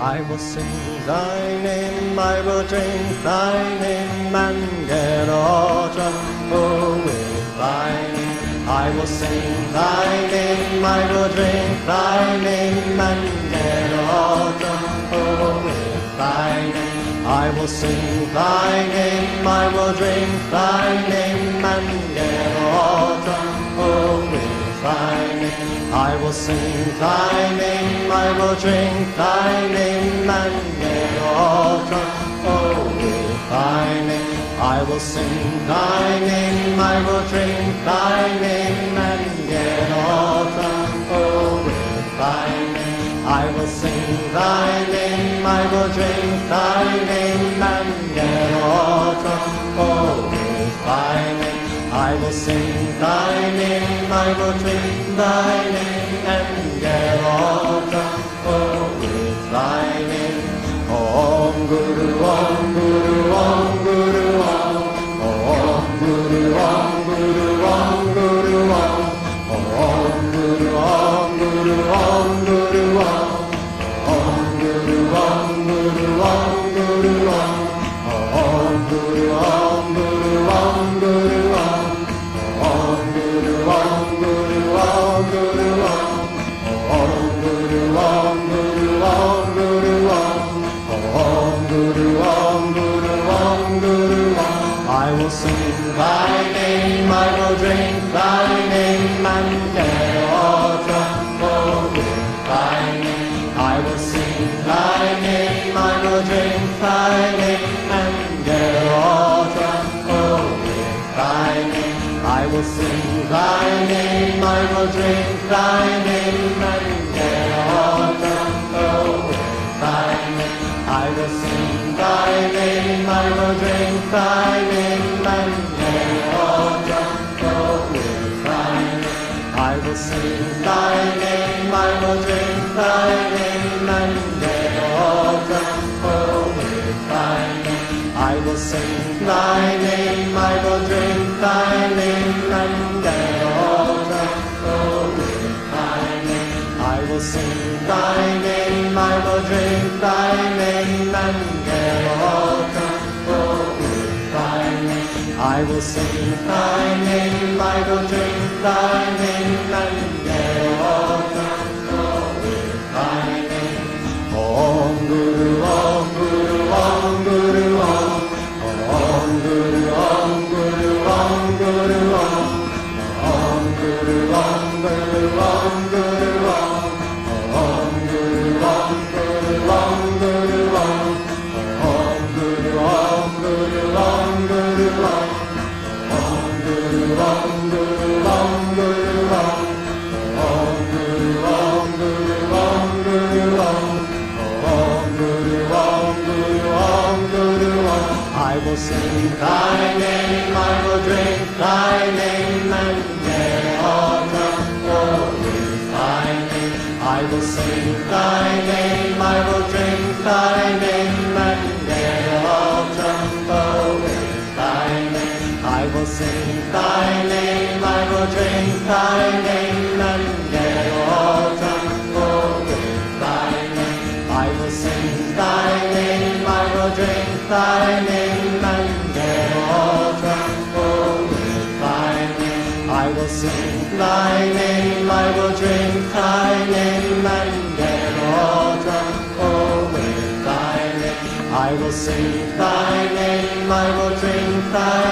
I will sing thy name, I will drink thy name, and get all drunk oh, with thy name. I will sing thy name, I will drink thy name, and get all drunk oh, with thy name. I will sing thy name, I will drink thy name, and get all drunk oh, with name. I will sing thy name, I will drink thy name, and get all drunk, oh, with thy name. I will sing thy name, I will drink thy name, and get all drunk, oh, with thy name. I will sing thy name, I will drink thy name, I will sing thy name, I will drink thy name, and get all drunk I will sing thy name, I will drink thy name, and get all oh, with thy name. I will sing thy name, I will drink thy name, and get all oh, with thy name. I will sing thy name, I will drink thy name, and name, I will drink thy name, and with thy name. I will sing thy name, I will drink thy name, and with thy name. I will sing thy name, I will drink thy name, will sing thy name, I will drink thy name, and get all drunk oh, with thy name. I will sing thy name, I will drink thy name, and thy name, I will drink thy name, and all thy name. I will sing thy name, I will drink thy name, and all thy name. I will sing thy name, I will drink thy name, will drink thy name, and get all drunk with thy name. I will sing thy name, I will drink thy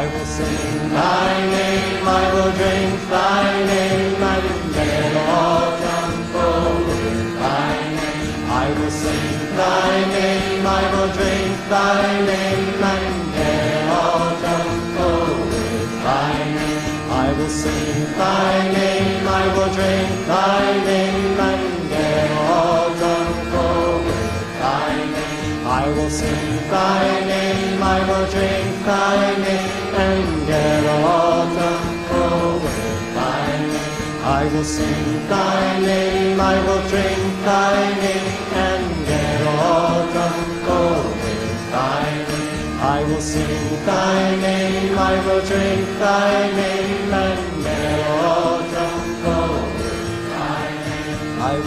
I will sing thy name, I will drink thy name, and get all thy name. I will sing thy name, I will drink thy name, thy name and get all drunk with thy name. I will sing thy name, I will drink thy name and get all drunk with thy name. I will sing thy name, I will drink thy name and get all drunk with thy name. I will sing thy name, I will drink thy name and get all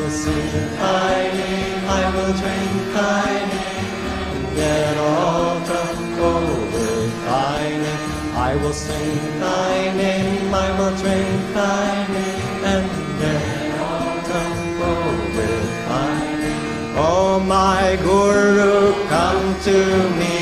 will sing thy name, I will drink thy name and get all drunk with thy name. I will sing thy name, I will drink thy name and get all drunk with thy name. Oh my Guru, come to me,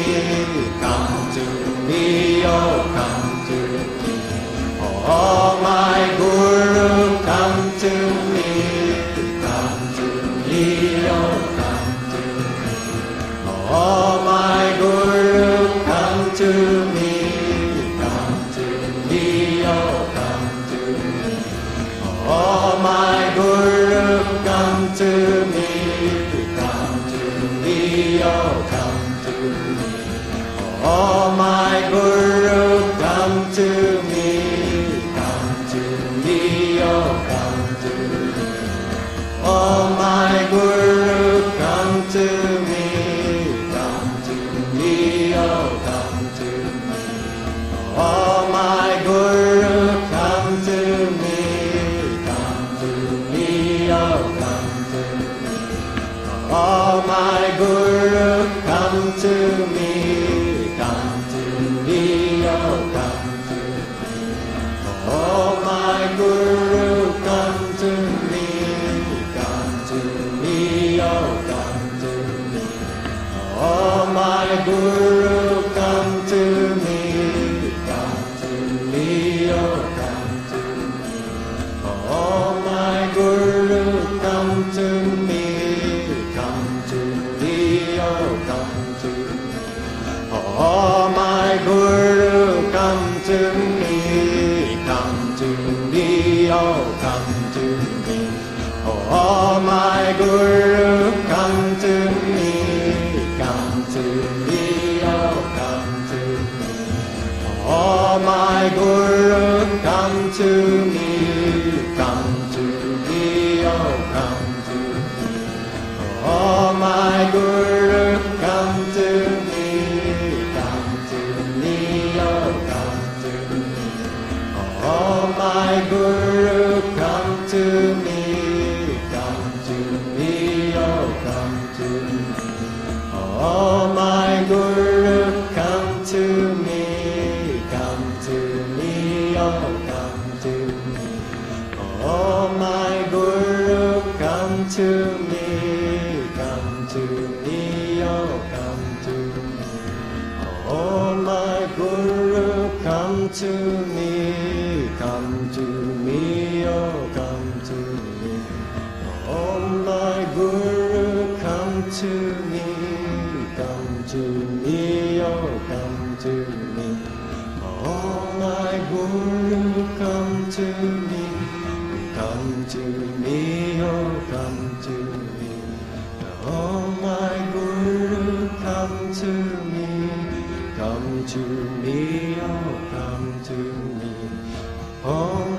Come to me, come to me, oh come to me. Oh my Guru, come to me, come to me, oh come to me. Oh my Guru, to me, come to me, oh come to me. Oh my Guru, come to me, come to me, oh come to me. Oh my Guru, come to me, come to me, oh come to me. Oh my me, come to me, oh come to me. Oh my Guru, come to me, come to me, oh come to me. Oh my Guru, come to me, come to me, oh come to me. Oh my Guru, come to me, Guru, come to me, come to me, oh come to me. Oh my Guru, come to me, come to me, oh come to me. Oh my Guru, come to me, come to me, oh come to me. Oh